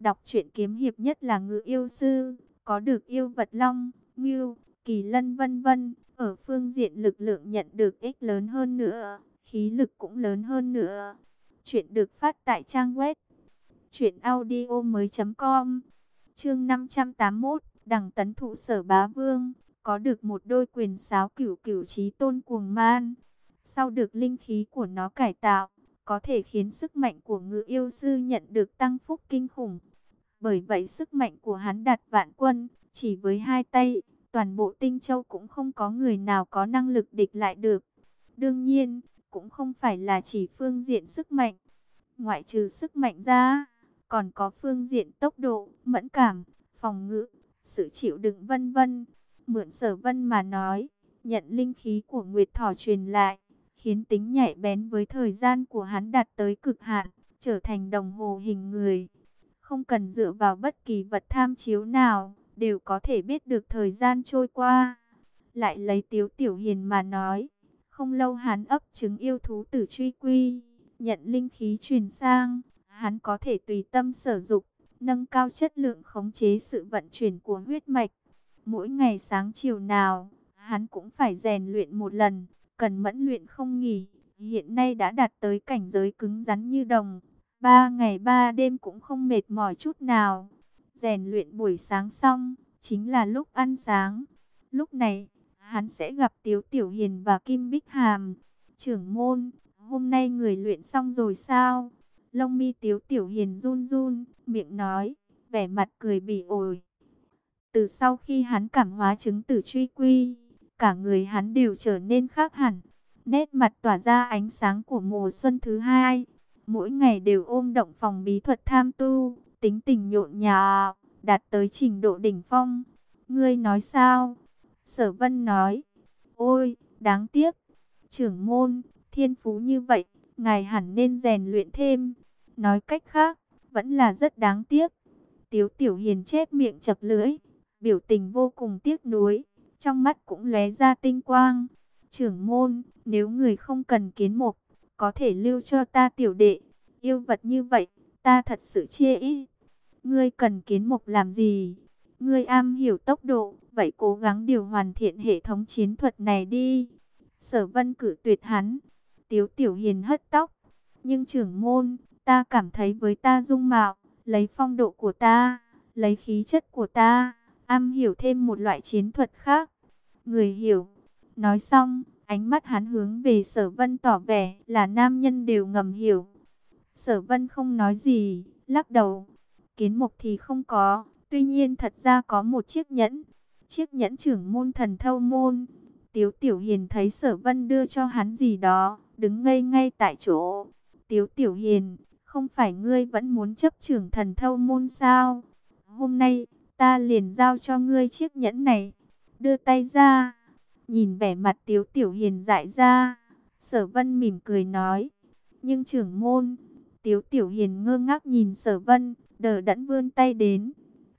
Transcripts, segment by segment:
Đọc truyện kiếm hiệp nhất là ngự yêu sư, có được yêu vật long, ngưu, kỳ lân vân vân, ở phương diện lực lượng nhận được ích lớn hơn nữa, khí lực cũng lớn hơn nữa. Chuyện được phát tại trang web truyệnaudiomoi.com. Chương 581, Đằng Tấn Thụ Sở Bá Vương, có được một đôi quyền sáo cửu cửu chí tôn cuồng man. Sau được linh khí của nó cải tạo, có thể khiến sức mạnh của ngự yêu sư nhận được tăng phúc kinh khủng. Bởi vậy sức mạnh của hắn đạt vạn quân, chỉ với hai tay, toàn bộ tinh châu cũng không có người nào có năng lực địch lại được. Đương nhiên, cũng không phải là chỉ phương diện sức mạnh. Ngoại trừ sức mạnh ra, còn có phương diện tốc độ, mẫn cảm, phòng ngự, sự chịu đựng vân vân. Mượn sở vân mà nói, nhận linh khí của Nguyệt Thỏ truyền lại, khiến tính nhạy bén với thời gian của hắn đạt tới cực hạn, trở thành đồng hồ hình người. Không cần dựa vào bất kỳ vật tham chiếu nào, đều có thể biết được thời gian trôi qua. Lại lấy Tiếu Tiểu Hiền mà nói, không lâu hắn ấp trứng yêu thú tử truy quy, nhận linh khí truyền sang, hắn có thể tùy tâm sử dụng, nâng cao chất lượng khống chế sự vận chuyển của huyết mạch. Mỗi ngày sáng chiều nào, hắn cũng phải rèn luyện một lần, cần mẫn luyện không nghỉ. Hiện nay đã đạt tới cảnh giới cứng rắn như đồng, ba ngày ba đêm cũng không mệt mỏi chút nào. Rèn luyện buổi sáng xong, chính là lúc ăn sáng. Lúc này, hắn sẽ gặp Tiếu Tiểu Hiền và Kim Bích Hàm. Trưởng môn, hôm nay người luyện xong rồi sao? Lông mi Tiếu Tiểu Hiền run run, miệng nói, vẻ mặt cười bỉ ổi. Từ sau khi hắn cảm hóa chứng tử truy quy, cả người hắn đều trở nên khác hẳn. Nét mặt tỏa ra ánh sáng của mùa xuân thứ hai. Mỗi ngày đều ôm động phòng bí thuật tham tu, tính tình nhộn nhạo, đạt tới trình độ đỉnh phong. Ngươi nói sao? Sở vân nói, ôi, đáng tiếc, trưởng môn, thiên phú như vậy, ngài hẳn nên rèn luyện thêm. Nói cách khác, vẫn là rất đáng tiếc. Tiếu tiểu hiền chép miệng chật lưỡi, biểu tình vô cùng tiếc nuối, trong mắt cũng lóe ra tinh quang. Trưởng môn, nếu người không cần kiến mục, có thể lưu cho ta tiểu đệ, yêu vật như vậy, ta thật sự chê ít. Ngươi cần kiến mục làm gì? Ngươi am hiểu tốc độ, vậy cố gắng điều hoàn thiện hệ thống chiến thuật này đi. Sở vân cử tuyệt hắn. Tiếu tiểu hiền hất tóc. Nhưng trưởng môn, ta cảm thấy với ta dung mạo, lấy phong độ của ta, lấy khí chất của ta, am hiểu thêm một loại chiến thuật khác. Người hiểu. Nói xong, ánh mắt hắn hướng về sở vân tỏ vẻ là nam nhân đều ngầm hiểu. Sở vân không nói gì, lắc đầu. Kiến mục thì không có, tuy nhiên thật ra có một chiếc nhẫn. Chiếc nhẫn trưởng môn thần thâu môn. Tiếu Tiểu Hiền thấy sở vân đưa cho hắn gì đó, đứng ngây ngay tại chỗ. Tiếu Tiểu Hiền, không phải ngươi vẫn muốn chấp trưởng thần thâu môn sao? Hôm nay, ta liền giao cho ngươi chiếc nhẫn này. Đưa tay ra, nhìn vẻ mặt Tiếu Tiểu Hiền dại ra. Sở vân mỉm cười nói, nhưng trưởng môn, Tiếu Tiểu Hiền ngơ ngác nhìn sở vân, đờ đẫn vươn tay đến.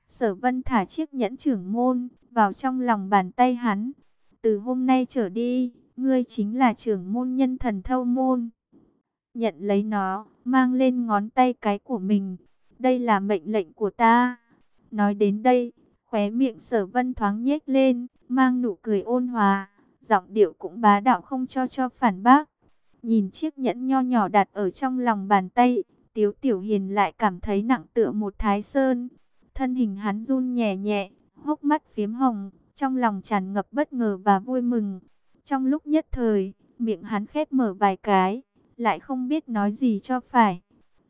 Sở vân thả chiếc nhẫn trưởng môn vào trong lòng bàn tay hắn. Từ hôm nay trở đi, ngươi chính là trưởng môn nhân thần thâu môn. Nhận lấy nó, mang lên ngón tay cái của mình. Đây là mệnh lệnh của ta. Nói đến đây, khóe miệng sở vân thoáng nhếch lên, mang nụ cười ôn hòa. Giọng điệu cũng bá đạo không cho cho phản bác. Nhìn chiếc nhẫn nho nhỏ đặt ở trong lòng bàn tay, Tiếu Tiểu Hiền lại cảm thấy nặng tựa một thái sơn. Thân hình hắn run nhẹ nhẹ, hốc mắt phiếm hồng, trong lòng tràn ngập bất ngờ và vui mừng. Trong lúc nhất thời, miệng hắn khép mở vài cái, lại không biết nói gì cho phải.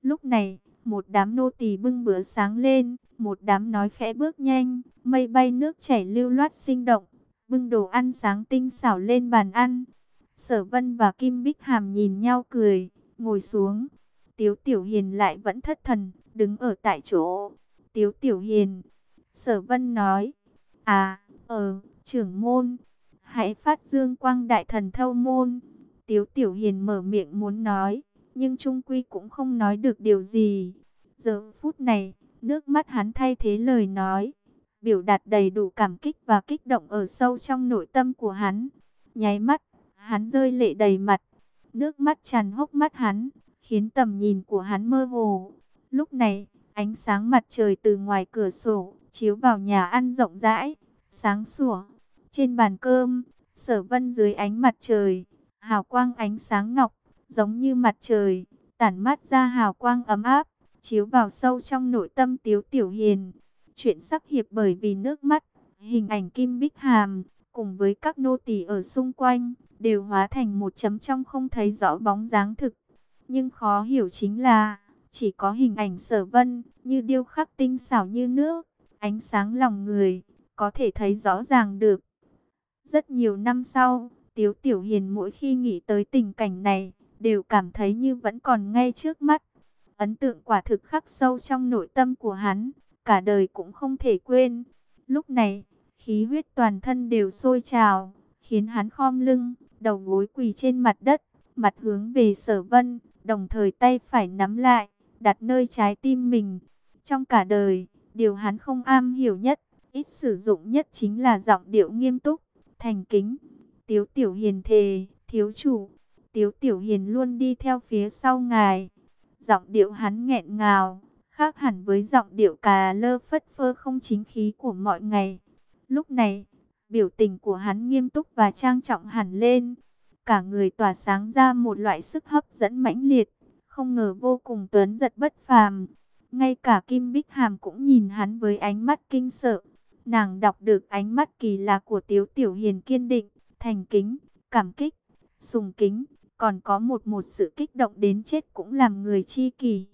Lúc này, một đám nô tỳ bưng bữa sáng lên, một đám nói khẽ bước nhanh, mây bay nước chảy lưu loát sinh động, bưng đồ ăn sáng tinh xảo lên bàn ăn. Sở Vân và Kim Bích Hàm nhìn nhau cười, ngồi xuống. Tiếu Tiểu Hiền lại vẫn thất thần, đứng ở tại chỗ. Tiếu Tiểu Hiền, Sở Vân nói, à, ờ, trưởng môn, hãy phát dương quang đại thần thâu môn. Tiếu Tiểu Hiền mở miệng muốn nói, nhưng Trung Quy cũng không nói được điều gì. Giờ phút này, nước mắt hắn thay thế lời nói, biểu đạt đầy đủ cảm kích và kích động ở sâu trong nội tâm của hắn. Nháy mắt, hắn rơi lệ đầy mặt, nước mắt tràn hốc mắt hắn, khiến tầm nhìn của hắn mơ hồ. Lúc này, Ánh sáng mặt trời từ ngoài cửa sổ, chiếu vào nhà ăn rộng rãi, sáng sủa. Trên bàn cơm, sở vân dưới ánh mặt trời, hào quang ánh sáng ngọc, giống như mặt trời, tản mát ra hào quang ấm áp, chiếu vào sâu trong nội tâm Tiếu Tiểu Hiền. Chuyện sắc hiệp bởi vì nước mắt, hình ảnh Kim Bích Hàm, cùng với các nô tỳ ở xung quanh, đều hóa thành một chấm trong không thấy rõ bóng dáng thực. Nhưng khó hiểu chính là, chỉ có hình ảnh sở vân, như điêu khắc tinh xảo như nước, ánh sáng lòng người, có thể thấy rõ ràng được. Rất nhiều năm sau, Tiếu Tiểu Hiền mỗi khi nghĩ tới tình cảnh này, đều cảm thấy như vẫn còn ngay trước mắt. Ấn tượng quả thực khắc sâu trong nội tâm của hắn, cả đời cũng không thể quên. Lúc này, khí huyết toàn thân đều sôi trào, khiến hắn khom lưng, đầu gối quỳ trên mặt đất, mặt hướng về sở vân, đồng thời tay phải nắm lại, đặt nơi trái tim mình. Trong cả đời, điều hắn không am hiểu nhất, ít sử dụng nhất chính là giọng điệu nghiêm túc, thành kính. Tiếu Tiểu Hiền thề, thiếu chủ, Tiếu Tiểu Hiền luôn đi theo phía sau ngài. Giọng điệu hắn nghẹn ngào, khác hẳn với giọng điệu cà lơ phất phơ không chính khí của mọi ngày. Lúc này, biểu tình của hắn nghiêm túc và trang trọng hẳn lên. Cả người tỏa sáng ra một loại sức hấp dẫn mãnh liệt, không ngờ vô cùng tuấn giật bất phàm. Ngay cả Kim Bích Hàm cũng nhìn hắn với ánh mắt kinh sợ. Nàng đọc được ánh mắt kỳ lạ của Tiếu Tiểu Hiền kiên định, thành kính, cảm kích, sùng kính, còn có một một sự kích động đến chết cũng làm người chi kỳ.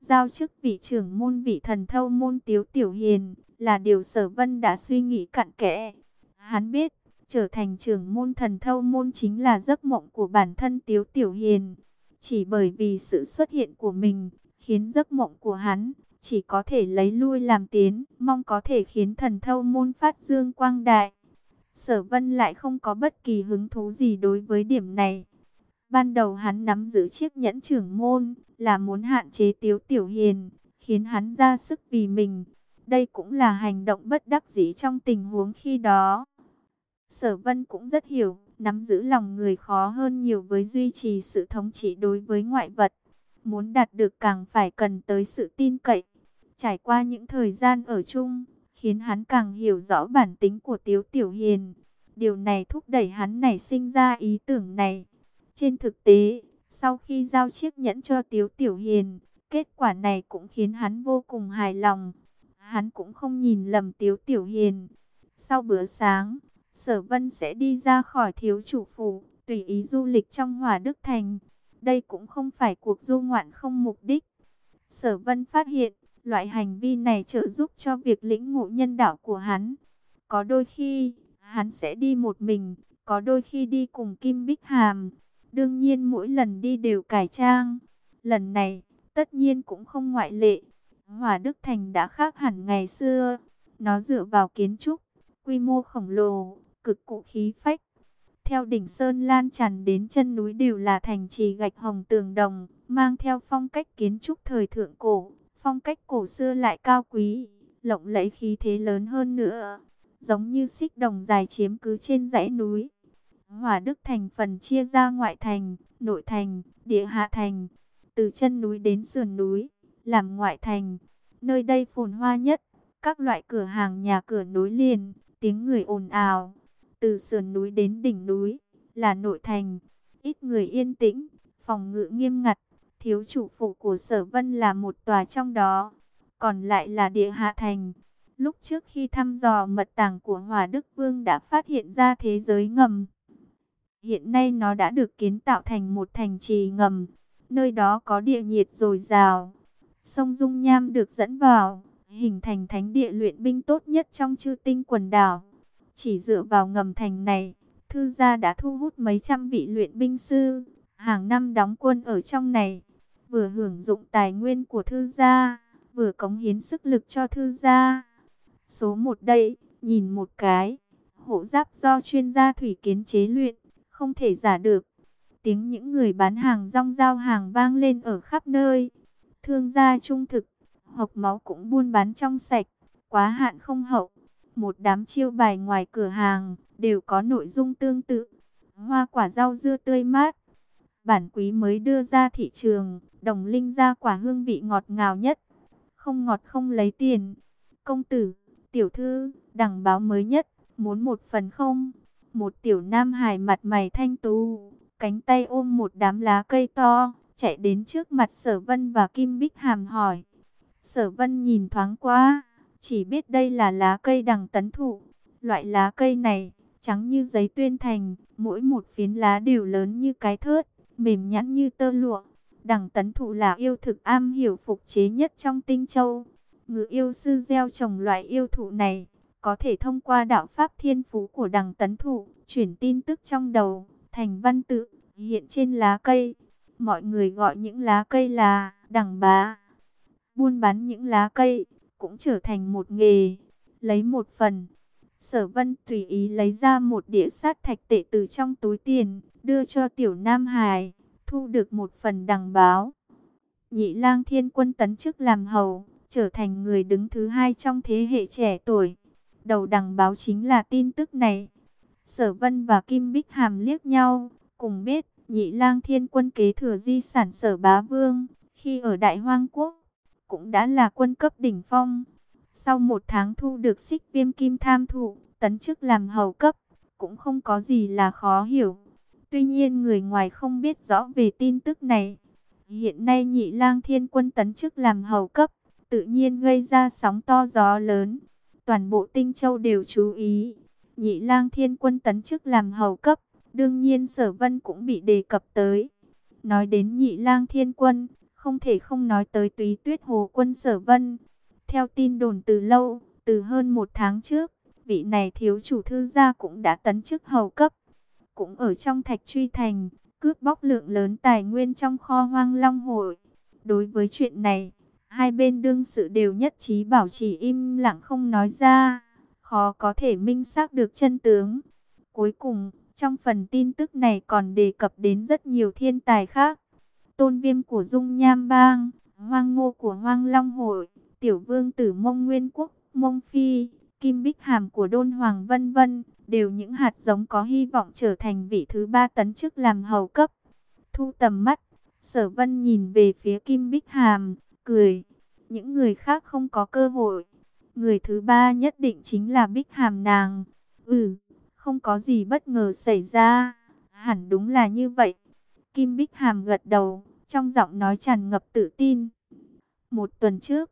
Giao chức vị trưởng môn vị thần thâu môn Tiếu Tiểu Hiền là điều sở vân đã suy nghĩ cặn kẽ. Hắn biết, trở thành trưởng môn thần thâu môn chính là giấc mộng của bản thân Tiếu Tiểu Hiền. Chỉ bởi vì sự xuất hiện của mình, khiến giấc mộng của hắn chỉ có thể lấy lui làm tiến, mong có thể khiến thần thâu môn phát dương quang đại. Sở vân lại không có bất kỳ hứng thú gì đối với điểm này. Ban đầu hắn nắm giữ chiếc nhẫn trưởng môn, là muốn hạn chế tiếu tiểu hiền, khiến hắn ra sức vì mình. Đây cũng là hành động bất đắc dĩ trong tình huống khi đó. Sở vân cũng rất hiểu, nắm giữ lòng người khó hơn nhiều với duy trì sự thống trị đối với ngoại vật. Muốn đạt được càng phải cần tới sự tin cậy. Trải qua những thời gian ở chung, khiến hắn càng hiểu rõ bản tính của Tiếu Tiểu Hiền. Điều này thúc đẩy hắn nảy sinh ra ý tưởng này. Trên thực tế, sau khi giao chiếc nhẫn cho Tiếu Tiểu Hiền, kết quả này cũng khiến hắn vô cùng hài lòng. Hắn cũng không nhìn lầm Tiếu Tiểu Hiền. Sau bữa sáng, Sở Vân sẽ đi ra khỏi thiếu chủ phủ, tùy ý du lịch trong Hòa Đức Thành. Đây cũng không phải cuộc du ngoạn không mục đích. Sở Vân phát hiện, loại hành vi này trợ giúp cho việc lĩnh ngộ nhân đạo của hắn. Có đôi khi, hắn sẽ đi một mình, có đôi khi đi cùng Kim Bích Hàm. Đương nhiên mỗi lần đi đều cải trang. Lần này, tất nhiên cũng không ngoại lệ. Hòa Đức Thành đã khác hẳn ngày xưa. Nó dựa vào kiến trúc, quy mô khổng lồ, cực cụ khí phách. Theo đỉnh Sơn lan tràn đến chân núi đều là thành trì gạch hồng tường đồng, mang theo phong cách kiến trúc thời thượng cổ, phong cách cổ xưa lại cao quý, lộng lẫy khí thế lớn hơn nữa, giống như xích đồng dài chiếm cứ trên dãy núi. Hỏa Đức thành phần chia ra ngoại thành, nội thành, địa hạ thành, từ chân núi đến sườn núi, làm ngoại thành, nơi đây phồn hoa nhất, các loại cửa hàng nhà cửa nối liền, tiếng người ồn ào, từ sườn núi đến đỉnh núi, là nội thành, ít người yên tĩnh, phòng ngự nghiêm ngặt, thiếu chủ phủ của sở vân là một tòa trong đó, còn lại là địa hạ thành. Lúc trước khi thăm dò mật tàng của Hòa Đức Vương đã phát hiện ra thế giới ngầm. Hiện nay nó đã được kiến tạo thành một thành trì ngầm, nơi đó có địa nhiệt dồi dào. Sông Dung Nham được dẫn vào, hình thành thánh địa luyện binh tốt nhất trong chư tinh quần đảo. Chỉ dựa vào ngầm thành này, thư gia đã thu hút mấy trăm vị luyện binh sư, hàng năm đóng quân ở trong này, vừa hưởng dụng tài nguyên của thư gia, vừa cống hiến sức lực cho thư gia. Số một đây, nhìn một cái, hộ giáp do chuyên gia thủy kiến chế luyện, không thể giả được. Tiếng những người bán hàng rong giao hàng vang lên ở khắp nơi. Thương gia trung thực, hộc máu cũng buôn bán trong sạch, quá hạn không hậu. Một đám chiêu bài ngoài cửa hàng, đều có nội dung tương tự. Hoa quả rau dưa tươi mát. Bản quý mới đưa ra thị trường, đồng linh ra quả hương vị ngọt ngào nhất. không ngọt không lấy tiền. Công tử, tiểu thư, đẳng báo mới nhất, muốn một phần không? Một tiểu nam hài mặt mày thanh tú, cánh tay ôm một đám lá cây to, chạy đến trước mặt sở vân và Kim Bích Hàm hỏi. Sở vân nhìn thoáng qua, chỉ biết đây là lá cây đằng tấn thụ. Loại lá cây này, trắng như giấy tuyên thành, mỗi một phiến lá đều lớn như cái thớt, mềm nhẵn như tơ lụa. Đằng tấn thụ là yêu thực am hiểu phục chế nhất trong tinh châu. Ngự yêu sư gieo trồng loại yêu thụ này, có thể thông qua đạo pháp thiên phú của đằng tấn thụ, chuyển tin tức trong đầu, thành văn tự, hiện trên lá cây. Mọi người gọi những lá cây là đằng bá. Buôn bán những lá cây, cũng trở thành một nghề. Lấy một phần, sở vân tùy ý lấy ra một đĩa sát thạch tệ từ trong túi tiền, đưa cho tiểu Nam Hải, thu được một phần đằng báo. Nhị lang thiên quân tấn chức làm hầu, trở thành người đứng thứ hai trong thế hệ trẻ tuổi. Đầu đằng báo chính là tin tức này. Sở Vân và Kim Bích Hàm liếc nhau, cùng biết nhị lang thiên quân kế thừa di sản sở bá vương, khi ở Đại Hoang Quốc, cũng đã là quân cấp đỉnh phong. Sau một tháng thu được xích viêm kim tham thụ, tấn chức làm hầu cấp, cũng không có gì là khó hiểu. Tuy nhiên người ngoài không biết rõ về tin tức này. Hiện nay nhị lang thiên quân tấn chức làm hầu cấp, tự nhiên gây ra sóng to gió lớn. Toàn bộ tinh châu đều chú ý. Nhị lang thiên quân tấn chức làm hầu cấp, đương nhiên sở vân cũng bị đề cập tới. Nói đến nhị lang thiên quân, không thể không nói tới túy tuyết hồ quân sở vân. Theo tin đồn từ lâu, từ hơn một tháng trước, vị này thiếu chủ thư gia cũng đã tấn chức hầu cấp. Cũng ở trong thạch truy thành, cướp bóc lượng lớn tài nguyên trong kho hoang long hội. Đối với chuyện này, hai bên đương sự đều nhất trí bảo trì im lặng không nói ra, khó có thể minh xác được chân tướng. Cuối cùng, trong phần tin tức này còn đề cập đến rất nhiều thiên tài khác. Tôn viêm của Dung Nham Bang, Hoang Ngô của Hoang Long Hội, Tiểu Vương Tử Mông Nguyên Quốc, Mông Phi, Kim Bích Hàm của Đôn Hoàng vân vân, đều những hạt giống có hy vọng trở thành vị thứ ba tấn chức làm hầu cấp. Thu tầm mắt, Sở Vân nhìn về phía Kim Bích Hàm, cười. Những người khác không có cơ hội. Người thứ ba nhất định chính là Bích Hàm nàng. Ừ, không có gì bất ngờ xảy ra. Hẳn đúng là như vậy. Kim Bích Hàm gật đầu, trong giọng nói tràn ngập tự tin. Một tuần trước,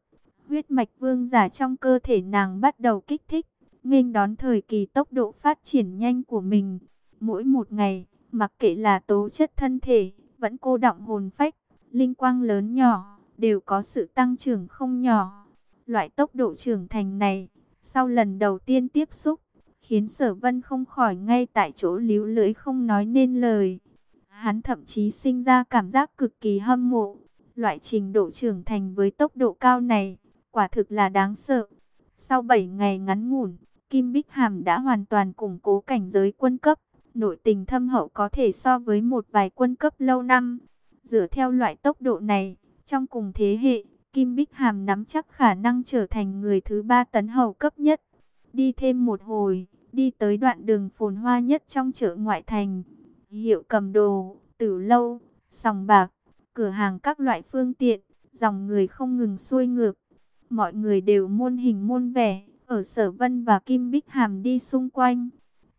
huyết mạch vương giả trong cơ thể nàng bắt đầu kích thích, nghênh đón thời kỳ tốc độ phát triển nhanh của mình. Mỗi một ngày, mặc kệ là tố chất thân thể, vẫn cô động hồn phách, linh quang lớn nhỏ, đều có sự tăng trưởng không nhỏ. Loại tốc độ trưởng thành này, sau lần đầu tiên tiếp xúc, khiến sở vân không khỏi ngay tại chỗ líu lưỡi không nói nên lời. Hắn thậm chí sinh ra cảm giác cực kỳ hâm mộ. Loại trình độ trưởng thành với tốc độ cao này, quả thực là đáng sợ. Sau 7 ngày ngắn ngủn, Kim Bích Hàm đã hoàn toàn củng cố cảnh giới quân cấp. Nội tình thâm hậu có thể so với một vài quân cấp lâu năm. Dựa theo loại tốc độ này, trong cùng thế hệ, Kim Bích Hàm nắm chắc khả năng trở thành người thứ ba tấn hầu cấp nhất. Đi thêm một hồi, đi tới đoạn đường phồn hoa nhất trong chợ ngoại thành. Hiệu cầm đồ, tử lâu, sòng bạc, cửa hàng các loại phương tiện, dòng người không ngừng xuôi ngược. Mọi người đều muôn hình muôn vẻ, ở sở vân và Kim Bích Hàm đi xung quanh.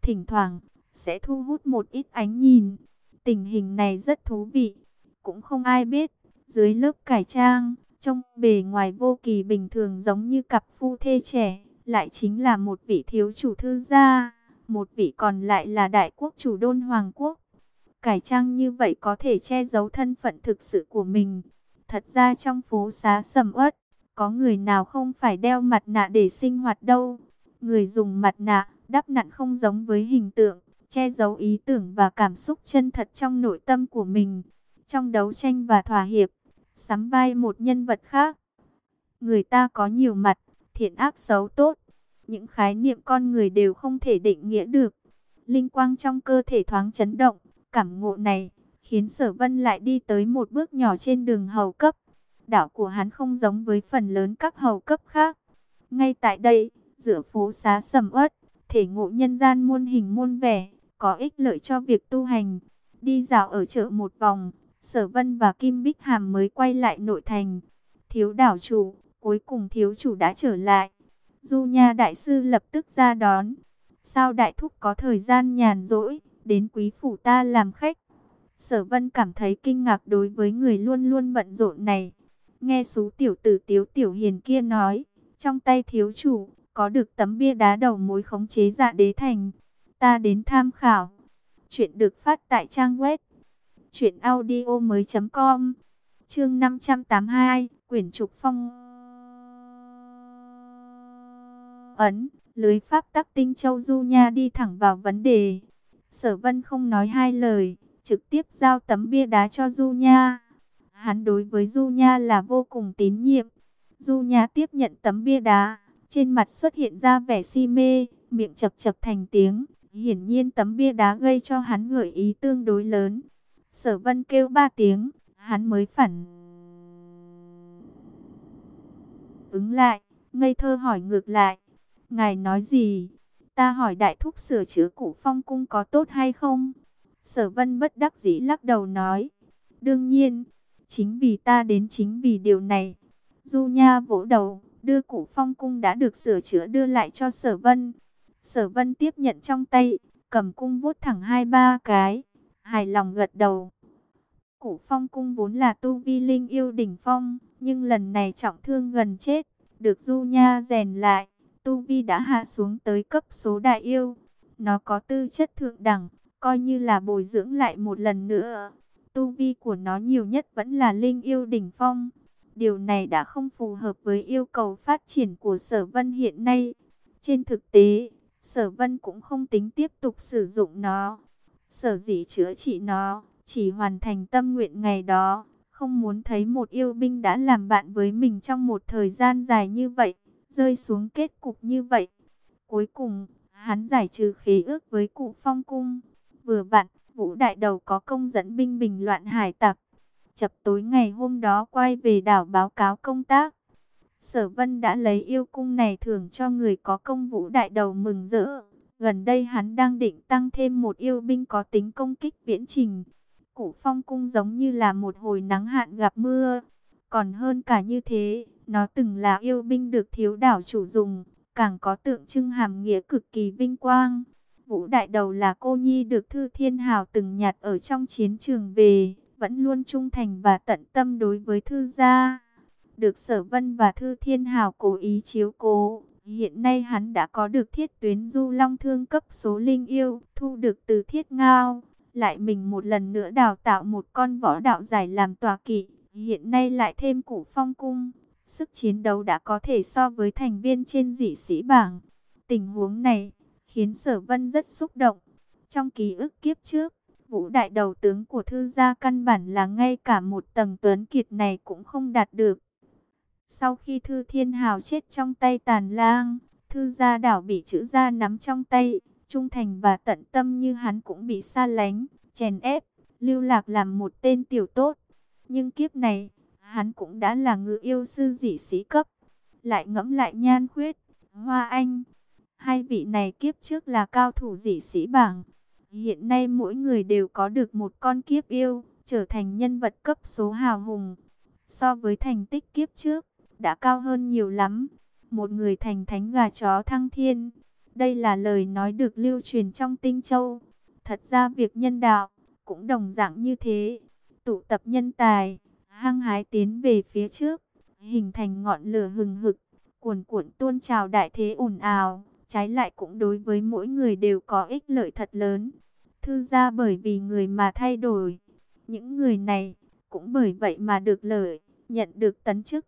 Thỉnh thoảng, sẽ thu hút một ít ánh nhìn. Tình hình này rất thú vị, cũng không ai biết. Dưới lớp cải trang, trông bề ngoài vô kỳ bình thường giống như cặp phu thê trẻ, lại chính là một vị thiếu chủ thư gia, một vị còn lại là đại quốc chủ đôn hoàng quốc. Cải trang như vậy có thể che giấu thân phận thực sự của mình. Thật ra trong phố xá sầm uất, có người nào không phải đeo mặt nạ để sinh hoạt đâu. Người dùng mặt nạ, đắp nặn không giống với hình tượng, che giấu ý tưởng và cảm xúc chân thật trong nội tâm của mình. Trong đấu tranh và thỏa hiệp, sắm vai một nhân vật khác. Người ta có nhiều mặt, thiện ác xấu tốt. Những khái niệm con người đều không thể định nghĩa được. Linh quang trong cơ thể thoáng chấn động, cảm ngộ này, khiến sở vân lại đi tới một bước nhỏ trên đường hầu cấp. Đảo của hắn không giống với phần lớn các hầu cấp khác. Ngay tại đây, giữa phố xá sầm uất, thể ngộ nhân gian muôn hình muôn vẻ, có ích lợi cho việc tu hành. Đi dạo ở chợ một vòng, Sở Vân và Kim Bích Hàm mới quay lại nội thành. Thiếu đảo chủ, cuối cùng thiếu chủ đã trở lại. Du Nha Đại Sư lập tức ra đón. Sao Đại Thúc có thời gian nhàn rỗi, đến quý phủ ta làm khách. Sở Vân cảm thấy kinh ngạc đối với người luôn luôn bận rộn này. Nghe số tiểu tử tiếu tiểu hiền kia nói, trong tay thiếu chủ, có được tấm bia đá đầu mối khống chế dạ đế thành. Ta đến tham khảo. Chuyện được phát tại trang web chuyện audio mới.com Chương 582, quyển trục phong ấn, lưới pháp tắc tinh châu du nha đi thẳng vào vấn đề. Sở vân không nói hai lời, trực tiếp giao tấm bia đá cho du nha. Hắn đối với du nha là vô cùng tín nhiệm. Du nha tiếp nhận tấm bia đá, trên mặt xuất hiện ra vẻ si mê, miệng chật chật thành tiếng. Hiển nhiên tấm bia đá gây cho hắn gợi ý tương đối lớn. Sở vân kêu ba tiếng, hắn mới phản ứng lại, ngây thơ hỏi ngược lại. Ngài nói gì? Ta hỏi đại thúc sửa chữa cụ phong cung có tốt hay không? Sở vân bất đắc dĩ lắc đầu nói. Đương nhiên, chính vì ta đến chính vì điều này. Du Nha vỗ đầu, đưa củ phong cung đã được sửa chữa đưa lại cho sở vân. Sở vân tiếp nhận trong tay, cầm cung vuốt thẳng hai ba cái, hài lòng gật đầu. Cụ phong cung vốn là tu vi linh yêu đỉnh phong, nhưng lần này trọng thương gần chết, được Du Nha rèn lại, tu vi đã hạ xuống tới cấp số đại yêu. Nó có tư chất thượng đẳng, coi như là bồi dưỡng lại một lần nữa. Tu vi của nó nhiều nhất vẫn là linh yêu đỉnh phong. Điều này đã không phù hợp với yêu cầu phát triển của sở vân hiện nay. Trên thực tế, sở vân cũng không tính tiếp tục sử dụng nó. Sở dĩ chữa trị nó, chỉ hoàn thành tâm nguyện ngày đó. Không muốn thấy một yêu binh đã làm bạn với mình trong một thời gian dài như vậy, rơi xuống kết cục như vậy. Cuối cùng, hắn giải trừ khí ước với cụ phong cung. Vừa vặn, vũ đại đầu có công dẫn binh bình loạn hải tặc. Chập tối ngày hôm đó quay về đảo báo cáo công tác. Sở Vân đã lấy yêu cung này thưởng cho người có công vũ đại đầu mừng rỡ. Gần đây hắn đang định tăng thêm một yêu binh có tính công kích viễn trình. Cụ phong cung giống như là một hồi nắng hạn gặp mưa. Còn hơn cả như thế, nó từng là yêu binh được thiếu đảo chủ dùng, càng có tượng trưng hàm nghĩa cực kỳ vinh quang. Vũ đại đầu là cô nhi được Thư Thiên Hào từng nhặt ở trong chiến trường về, vẫn luôn trung thành và tận tâm đối với Thư gia. Được Sở Vân và Thư Thiên Hào cố ý chiếu cố, hiện nay hắn đã có được thiết tuyến du long thương cấp số linh yêu, thu được từ thiết ngao. Lại mình một lần nữa đào tạo một con võ đạo giải làm tòa kỵ, hiện nay lại thêm củ phong cung. Sức chiến đấu đã có thể so với thành viên trên dị sĩ bảng. Tình huống này khiến sở vân rất xúc động. Trong ký ức kiếp trước, vũ đại đầu tướng của thư gia căn bản là ngay cả một tầng tuấn kiệt này cũng không đạt được. Sau khi thư thiên hào chết trong tay tàn lang, thư gia đảo bị chữ gia nắm trong tay, trung thành và tận tâm như hắn cũng bị xa lánh, chèn ép, lưu lạc làm một tên tiểu tốt. Nhưng kiếp này, hắn cũng đã là ngự yêu sư dị sĩ cấp. Lại ngẫm lại nhan khuyết, hoa anh. Hai vị này kiếp trước là cao thủ dị sĩ bảng. Hiện nay mỗi người đều có được một con kiếp yêu, trở thành nhân vật cấp số hào hùng. So với thành tích kiếp trước, đã cao hơn nhiều lắm. Một người thành thánh gà chó thăng thiên. Đây là lời nói được lưu truyền trong tinh châu. Thật ra việc nhân đạo, cũng đồng dạng như thế. Tụ tập nhân tài, hăng hái tiến về phía trước, hình thành ngọn lửa hừng hực, cuồn cuộn tuôn trào đại thế ồn ào, trái lại cũng đối với mỗi người đều có ích lợi thật lớn. Thư ra bởi vì người mà thay đổi, những người này cũng bởi vậy mà được lợi, nhận được tấn chức.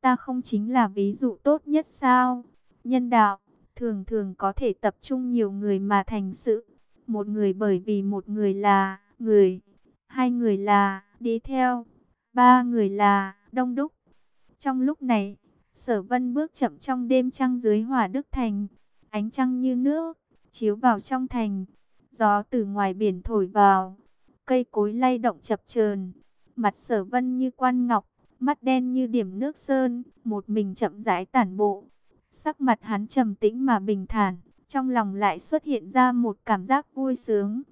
Ta không chính là ví dụ tốt nhất sao? Nhân đạo, thường thường có thể tập trung nhiều người mà thành sự. Một người bởi vì một người là người, hai người là đi theo, ba người là đông đúc. Trong lúc này, sở vân bước chậm trong đêm trăng dưới hỏa đức thành, ánh trăng như nước, chiếu vào trong thành, gió từ ngoài biển thổi vào, cây cối lay động chập chờn mặt sở vân như quan ngọc, mắt đen như điểm nước sơn, một mình chậm rãi tản bộ. Sắc mặt hắn trầm tĩnh mà bình thản, trong lòng lại xuất hiện ra một cảm giác vui sướng.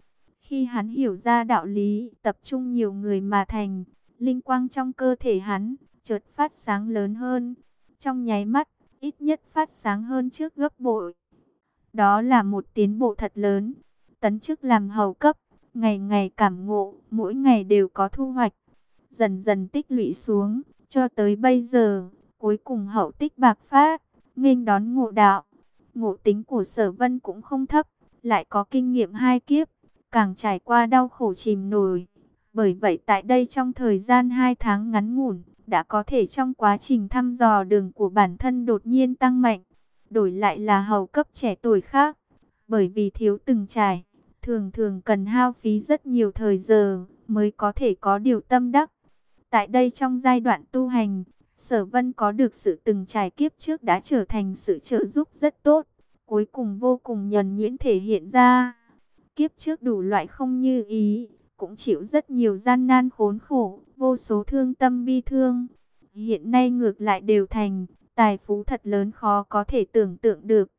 Khi hắn hiểu ra đạo lý, tập trung nhiều người mà thành, linh quang trong cơ thể hắn chợt phát sáng lớn hơn. trong nháy mắt, ít nhất phát sáng hơn trước gấp bội. Đó là một tiến bộ thật lớn. Tấn chức làm hầu cấp, ngày ngày cảm ngộ, mỗi ngày đều có thu hoạch. Dần dần tích lũy xuống, cho tới bây giờ, cuối cùng hậu tích bạc phát, nghênh đón ngộ đạo. Ngộ tính của sở vân cũng không thấp, lại có kinh nghiệm hai kiếp, càng trải qua đau khổ chìm nổi. Bởi vậy tại đây trong thời gian hai tháng ngắn ngủn, đã có thể trong quá trình thăm dò đường của bản thân đột nhiên tăng mạnh. Đổi lại là hầu cấp trẻ tuổi khác, bởi vì thiếu từng trải, thường thường cần hao phí rất nhiều thời giờ mới có thể có điều tâm đắc. Tại đây trong giai đoạn tu hành, Sở Vân có được sự từng trải kiếp trước đã trở thành sự trợ giúp rất tốt, cuối cùng vô cùng nhuần nhuyễn thể hiện ra. Kiếp trước đủ loại không như ý, cũng chịu rất nhiều gian nan khốn khổ, vô số thương tâm bi thương. Hiện nay ngược lại đều thành tài phú thật lớn khó có thể tưởng tượng được.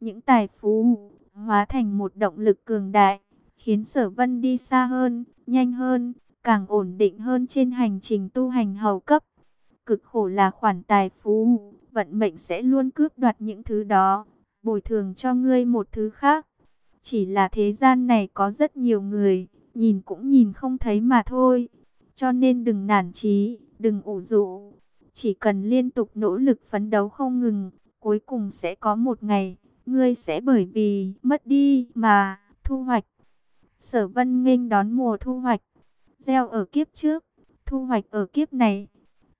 Những tài phú hóa thành một động lực cường đại, khiến sở vân đi xa hơn, nhanh hơn, càng ổn định hơn trên hành trình tu hành hầu cấp. Cực khổ là khoản tài phú, vận mệnh sẽ luôn cướp đoạt những thứ đó, bồi thường cho ngươi một thứ khác. Chỉ là thế gian này có rất nhiều người, nhìn cũng nhìn không thấy mà thôi. Cho nên đừng nản chí, đừng ủ rũ. Chỉ cần liên tục nỗ lực phấn đấu không ngừng, cuối cùng sẽ có một ngày, ngươi sẽ bởi vì mất đi mà thu hoạch. Sở vân nghênh đón mùa thu hoạch, gieo ở kiếp trước, thu hoạch ở kiếp này.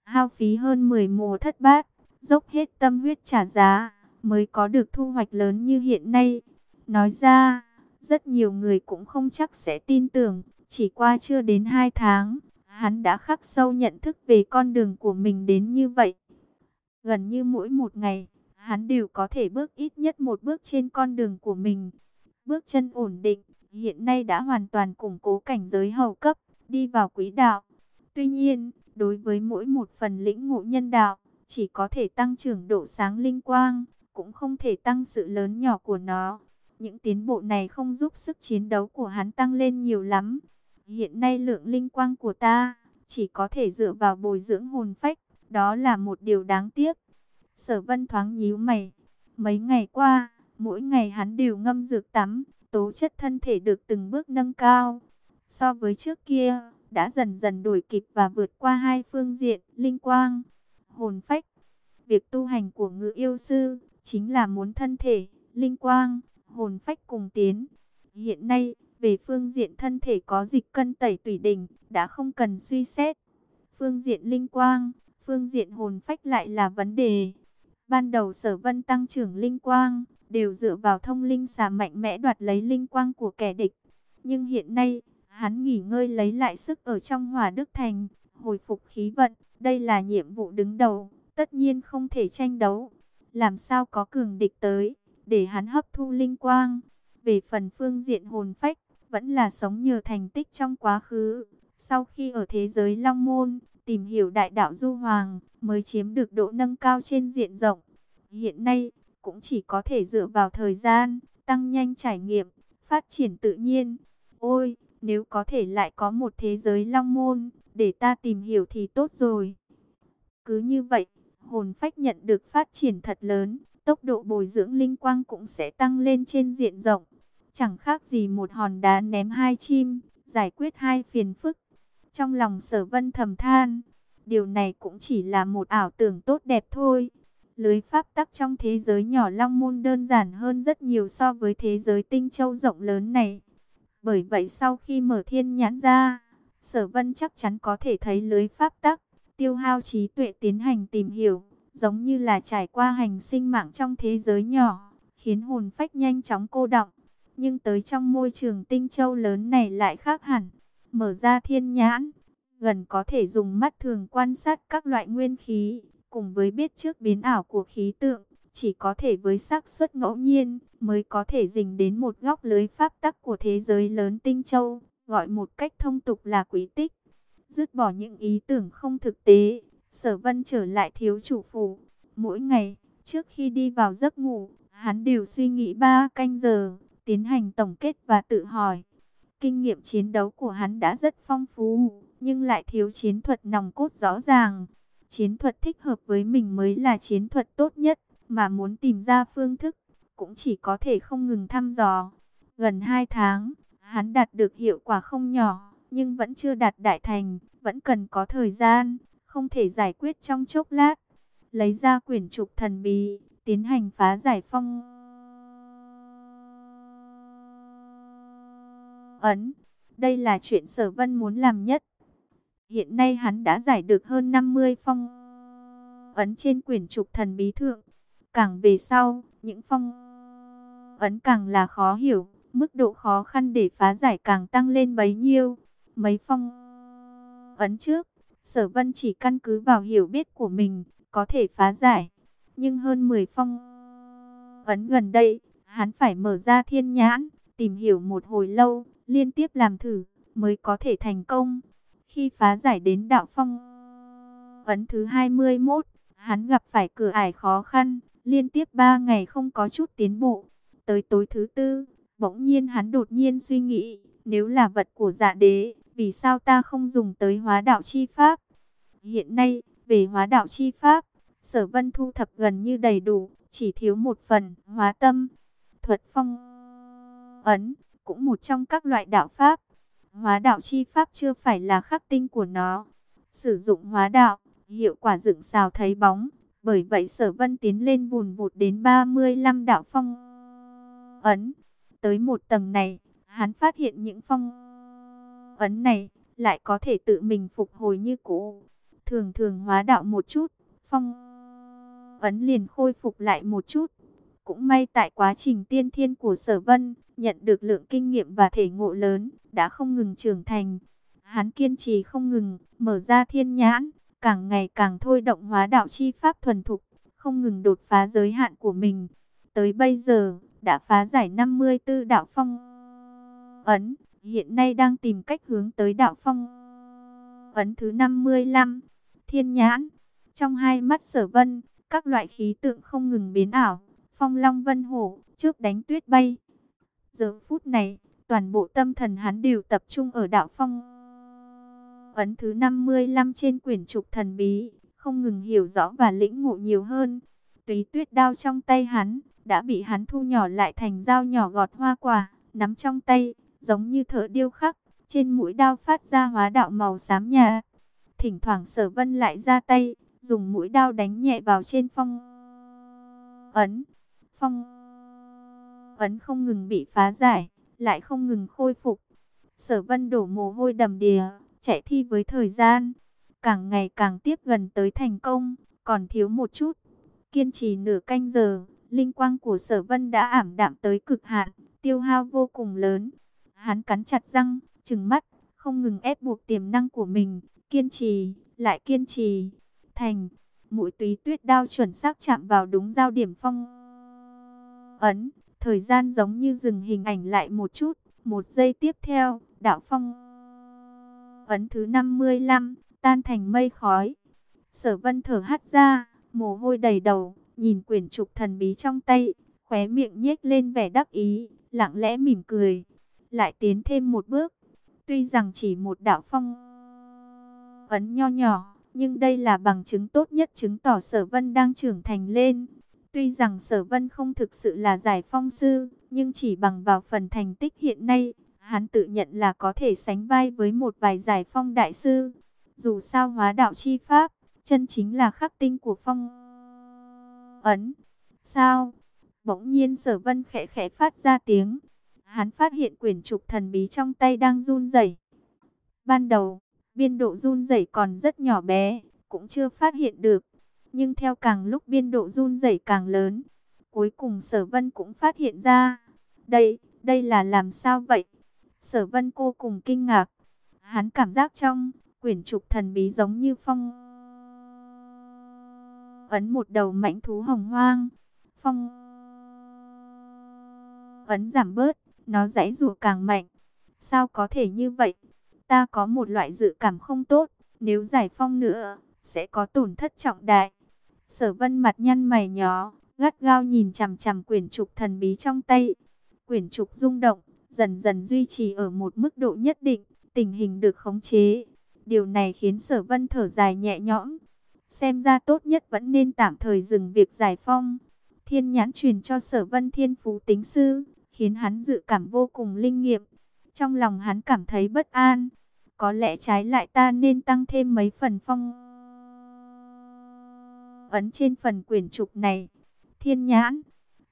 Hao phí hơn 10 mùa thất bát, dốc hết tâm huyết trả giá, mới có được thu hoạch lớn như hiện nay. Nói ra, rất nhiều người cũng không chắc sẽ tin tưởng, chỉ qua chưa đến 2 tháng, hắn đã khắc sâu nhận thức về con đường của mình đến như vậy. Gần như mỗi một ngày, hắn đều có thể bước ít nhất một bước trên con đường của mình. Bước chân ổn định, hiện nay đã hoàn toàn củng cố cảnh giới hầu cấp, đi vào quỹ đạo. Tuy nhiên, đối với mỗi một phần lĩnh ngộ nhân đạo, chỉ có thể tăng trưởng độ sáng linh quang, cũng không thể tăng sự lớn nhỏ của nó. Những tiến bộ này không giúp sức chiến đấu của hắn tăng lên nhiều lắm. Hiện nay lượng linh quang của ta chỉ có thể dựa vào bồi dưỡng hồn phách, đó là một điều đáng tiếc. Sở vân thoáng nhíu mày. Mấy ngày qua, mỗi ngày hắn đều ngâm dược tắm, tố chất thân thể được từng bước nâng cao. So với trước kia, đã dần dần đổi kịp và vượt qua hai phương diện, linh quang, hồn phách. Việc tu hành của ngự yêu sư, chính là muốn thân thể, linh quang, hồn phách cùng tiến. Hiện nay, về phương diện thân thể có dịch cân tẩy tủy đỉnh, đã không cần suy xét. Phương diện linh quang, phương diện hồn phách lại là vấn đề. Ban đầu sở vân tăng trưởng linh quang, đều dựa vào thông linh xà mạnh mẽ đoạt lấy linh quang của kẻ địch. Nhưng hiện nay, hắn nghỉ ngơi lấy lại sức ở trong hỏa đức thành, hồi phục khí vận. Đây là nhiệm vụ đứng đầu, tất nhiên không thể tranh đấu. Làm sao có cường địch tới, để hắn hấp thu linh quang. Về phần phương diện hồn phách, vẫn là sống nhờ thành tích trong quá khứ. Sau khi ở thế giới Long Môn, tìm hiểu đại đạo Du Hoàng, mới chiếm được độ nâng cao trên diện rộng. Hiện nay, cũng chỉ có thể dựa vào thời gian, tăng nhanh trải nghiệm, phát triển tự nhiên. Ôi, nếu có thể lại có một thế giới Long Môn, để ta tìm hiểu thì tốt rồi. Cứ như vậy, hồn phách nhận được phát triển thật lớn, tốc độ bồi dưỡng linh quang cũng sẽ tăng lên trên diện rộng. Chẳng khác gì một hòn đá ném hai chim, giải quyết hai phiền phức. Trong lòng sở vân thầm than, điều này cũng chỉ là một ảo tưởng tốt đẹp thôi. Lưới pháp tắc trong thế giới nhỏ long môn đơn giản hơn rất nhiều so với thế giới tinh châu rộng lớn này. Bởi vậy sau khi mở thiên nhãn ra, sở vân chắc chắn có thể thấy lưới pháp tắc, tiêu hao trí tuệ tiến hành tìm hiểu, giống như là trải qua hành sinh mạng trong thế giới nhỏ, khiến hồn phách nhanh chóng cô đọng. Nhưng tới trong môi trường tinh châu lớn này lại khác hẳn. Mở ra thiên nhãn, gần có thể dùng mắt thường quan sát các loại nguyên khí, cùng với biết trước biến ảo của khí tượng, chỉ có thể với xác suất ngẫu nhiên mới có thể dình đến một góc lưới pháp tắc của thế giới lớn tinh châu, gọi một cách thông tục là quý tích. Dứt bỏ những ý tưởng không thực tế, sở vân trở lại thiếu chủ phủ. Mỗi ngày, trước khi đi vào giấc ngủ, hắn đều suy nghĩ ba canh giờ, tiến hành tổng kết và tự hỏi. Kinh nghiệm chiến đấu của hắn đã rất phong phú, nhưng lại thiếu chiến thuật nòng cốt rõ ràng. Chiến thuật thích hợp với mình mới là chiến thuật tốt nhất, mà muốn tìm ra phương thức, cũng chỉ có thể không ngừng thăm dò. Gần 2 tháng, hắn đạt được hiệu quả không nhỏ, nhưng vẫn chưa đạt đại thành, vẫn cần có thời gian, không thể giải quyết trong chốc lát. Lấy ra quyển trục thần bí, tiến hành phá giải phong ấn. Đây là chuyện sở vân muốn làm nhất. Hiện nay hắn đã giải được hơn 50 phong ấn trên quyển trục thần bí thượng. Càng về sau, những phong ấn càng là khó hiểu, mức độ khó khăn để phá giải càng tăng lên bấy nhiêu. Mấy phong ấn trước, sở vân chỉ căn cứ vào hiểu biết của mình, có thể phá giải. Nhưng hơn 10 phong ấn gần đây, hắn phải mở ra thiên nhãn, tìm hiểu một hồi lâu, liên tiếp làm thử, mới có thể thành công. Khi phá giải đến đạo phong ấn thứ 21, hắn gặp phải cửa ải khó khăn, liên tiếp 3 ngày không có chút tiến bộ. Tới tối thứ tư, bỗng nhiên hắn đột nhiên suy nghĩ, nếu là vật của dạ đế, vì sao ta không dùng tới hóa đạo chi pháp? Hiện nay, về hóa đạo chi pháp, sở vân thu thập gần như đầy đủ, chỉ thiếu một phần, hóa tâm, thuật phong, ấn, cũng một trong các loại đạo pháp. Hóa đạo chi pháp chưa phải là khắc tinh của nó. Sử dụng hóa đạo, hiệu quả dựng xào thấy bóng. Bởi vậy sở vân tiến lên vùn vụt đến 35 đạo phong ấn. Tới một tầng này, hắn phát hiện những phong ấn này lại có thể tự mình phục hồi như cũ. Thường thường hóa đạo một chút, phong ấn liền khôi phục lại một chút. Cũng may tại quá trình tiên thiên của sở vân, nhận được lượng kinh nghiệm và thể ngộ lớn, đã không ngừng trưởng thành. Hắn kiên trì không ngừng, mở ra thiên nhãn, càng ngày càng thôi động hóa đạo chi pháp thuần thục, không ngừng đột phá giới hạn của mình. Tới bây giờ, đã phá giải 54 đạo phong ấn, hiện nay đang tìm cách hướng tới đạo phong ấn thứ 55, thiên nhãn. Trong hai mắt sở vân, các loại khí tượng không ngừng biến ảo, phong long vân hổ, trước đánh tuyết bay. Giờ phút này, toàn bộ tâm thần hắn đều tập trung ở đạo phong. Ấn thứ 55 trên quyển trục thần bí, không ngừng hiểu rõ và lĩnh ngộ nhiều hơn. Túy tuyết đao trong tay hắn, đã bị hắn thu nhỏ lại thành dao nhỏ gọt hoa quả, nắm trong tay, giống như thợ điêu khắc. Trên mũi đao phát ra hóa đạo màu xám nhà. Thỉnh thoảng sở vân lại ra tay, dùng mũi đao đánh nhẹ vào trên phong ấn. Phong ấn không ngừng bị phá giải, lại không ngừng khôi phục. Sở vân đổ mồ hôi đầm đìa, chạy thi với thời gian. Càng ngày càng tiếp gần tới thành công, còn thiếu một chút. Kiên trì nửa canh giờ, linh quang của sở vân đã ảm đạm tới cực hạn, tiêu hao vô cùng lớn. Hắn cắn chặt răng, trừng mắt, không ngừng ép buộc tiềm năng của mình, kiên trì, lại kiên trì. Thành, mũi túy tuyết đao chuẩn xác chạm vào đúng giao điểm phong ấn, Thời gian giống như dừng hình ảnh lại một chút. Một giây tiếp theo, đạo phong ấn thứ 55, tan thành mây khói. Sở vân thở hắt ra, mồ hôi đầy đầu, nhìn quyển trục thần bí trong tay, khóe miệng nhếch lên vẻ đắc ý, lặng lẽ mỉm cười. Lại tiến thêm một bước, tuy rằng chỉ một đạo phong ấn nho nhỏ, nhưng đây là bằng chứng tốt nhất chứng tỏ sở vân đang trưởng thành lên. Tuy rằng sở vân không thực sự là giải phong sư, nhưng chỉ bằng vào phần thành tích hiện nay, hắn tự nhận là có thể sánh vai với một vài giải phong đại sư. Dù sao hóa đạo chi pháp, chân chính là khắc tinh của phong ấn. Sao? Bỗng nhiên sở vân khẽ khẽ phát ra tiếng. Hắn phát hiện quyển trục thần bí trong tay đang run rẩy. Ban đầu, biên độ run rẩy còn rất nhỏ bé, cũng chưa phát hiện được nhưng theo càng lúc biên độ run rẩy càng lớn, cuối cùng Sở Vân cũng phát hiện ra, đây, đây là làm sao vậy? Sở Vân cô cùng kinh ngạc, hắn cảm giác trong quyển trục thần bí giống như phong ấn một đầu mãnh thú hồng hoang, phong ấn giảm bớt, nó giãy giụa càng mạnh. Sao có thể như vậy? Ta có một loại dự cảm không tốt, nếu giải phong nữa, sẽ có tổn thất trọng đại. Sở vân mặt nhăn mày nhó, gắt gao nhìn chằm chằm quyển trục thần bí trong tay. Quyển trục rung động, dần dần duy trì ở một mức độ nhất định, tình hình được khống chế. Điều này khiến sở vân thở dài nhẹ nhõm. Xem ra tốt nhất vẫn nên tạm thời dừng việc giải phong. Thiên nhãn truyền cho sở vân thiên phú tính sư, khiến hắn dự cảm vô cùng linh nghiệm. Trong lòng hắn cảm thấy bất an. Có lẽ trái lại ta nên tăng thêm mấy phần phong ấn trên phần quyển trục này. Thiên nhãn.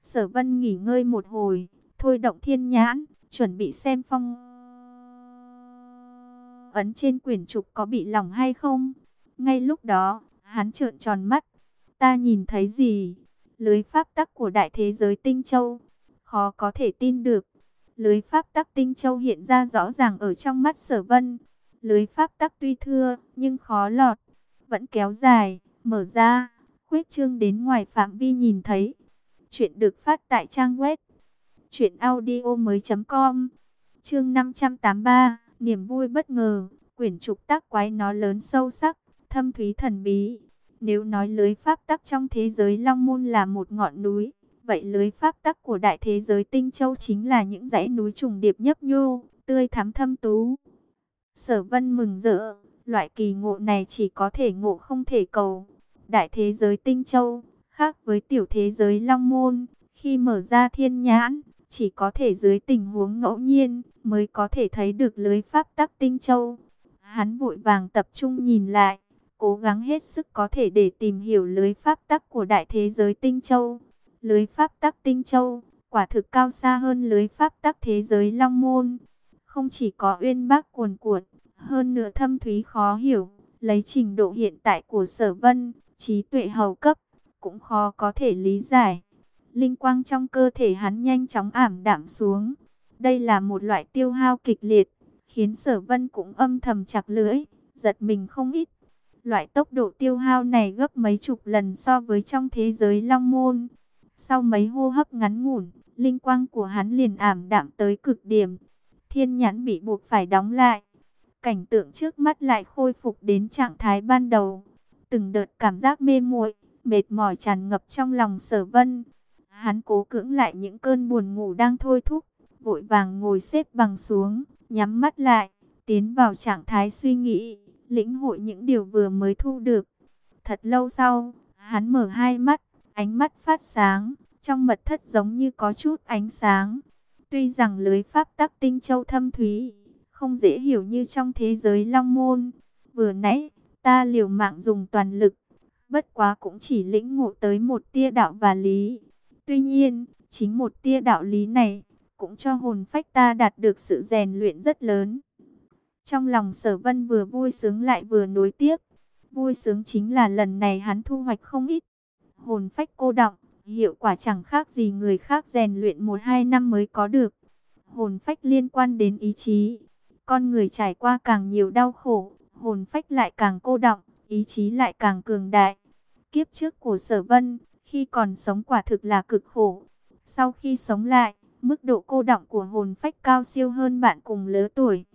Sở vân nghỉ ngơi một hồi. Thôi động thiên nhãn. Chuẩn bị xem phong ấn trên quyển trục có bị lỏng hay không. Ngay lúc đó, hắn trợn tròn mắt. Ta nhìn thấy gì? Lưới pháp tắc của đại thế giới Tinh Châu. Khó có thể tin được. Lưới pháp tắc Tinh Châu hiện ra rõ ràng ở trong mắt sở vân. Lưới pháp tắc tuy thưa, nhưng khó lọt. Vẫn kéo dài, mở ra, khuyết trương đến ngoài phạm vi nhìn thấy. Chuyện được phát tại trang web. Chuyện audio mới com. Chương 583, niềm vui bất ngờ. Quyển trục tác quái nó lớn sâu sắc, thâm thúy thần bí. Nếu nói lưới pháp tắc trong thế giới Long Môn là một ngọn núi, vậy lưới pháp tắc của đại thế giới Tinh Châu chính là những dãy núi trùng điệp nhấp nhô, tươi thắm thâm tú. Sở vân mừng rỡ, loại kỳ ngộ này chỉ có thể ngộ không thể cầu. Đại thế giới Tinh Châu, khác với tiểu thế giới Long Môn, khi mở ra thiên nhãn, chỉ có thể dưới tình huống ngẫu nhiên mới có thể thấy được lưới pháp tắc Tinh Châu. Hắn vội vàng tập trung nhìn lại, cố gắng hết sức có thể để tìm hiểu lưới pháp tắc của đại thế giới Tinh Châu. Lưới pháp tắc Tinh Châu, quả thực cao xa hơn lưới pháp tắc thế giới Long Môn. Không chỉ có uyên bác cuồn cuộn, hơn nữa thâm thúy khó hiểu, lấy trình độ hiện tại của sở vân, trí tuệ hầu cấp, cũng khó có thể lý giải. Linh quang trong cơ thể hắn nhanh chóng ảm đạm xuống. Đây là một loại tiêu hao kịch liệt, khiến sở vân cũng âm thầm chặt lưỡi, giật mình không ít. Loại tốc độ tiêu hao này gấp mấy chục lần so với trong thế giới long môn. Sau mấy hô hấp ngắn ngủn, linh quang của hắn liền ảm đạm tới cực điểm. Thiên nhãn bị buộc phải đóng lại. Cảnh tượng trước mắt lại khôi phục đến trạng thái ban đầu. Từng đợt cảm giác mê muội, mệt mỏi tràn ngập trong lòng sở vân. Hắn cố cưỡng lại những cơn buồn ngủ đang thôi thúc, vội vàng ngồi xếp bằng xuống, nhắm mắt lại, tiến vào trạng thái suy nghĩ, lĩnh hội những điều vừa mới thu được. Thật lâu sau, hắn mở hai mắt, ánh mắt phát sáng, trong mật thất giống như có chút ánh sáng. Tuy rằng lưới pháp tắc tinh châu thâm thúy, không dễ hiểu như trong thế giới long môn. Vừa nãy, ta liều mạng dùng toàn lực, bất quá cũng chỉ lĩnh ngộ tới một tia đạo và lý. Tuy nhiên, chính một tia đạo lý này, cũng cho hồn phách ta đạt được sự rèn luyện rất lớn. Trong lòng sở vân vừa vui sướng lại vừa nối tiếc. Vui sướng chính là lần này hắn thu hoạch không ít. Hồn phách cô động, hiệu quả chẳng khác gì người khác rèn luyện một hai năm mới có được. Hồn phách liên quan đến ý chí. Con người trải qua càng nhiều đau khổ, hồn phách lại càng cô đọng, ý chí lại càng cường đại. Kiếp trước của sở vân, khi còn sống quả thực là cực khổ. Sau khi sống lại, mức độ cô động của hồn phách cao siêu hơn bạn cùng lứa tuổi.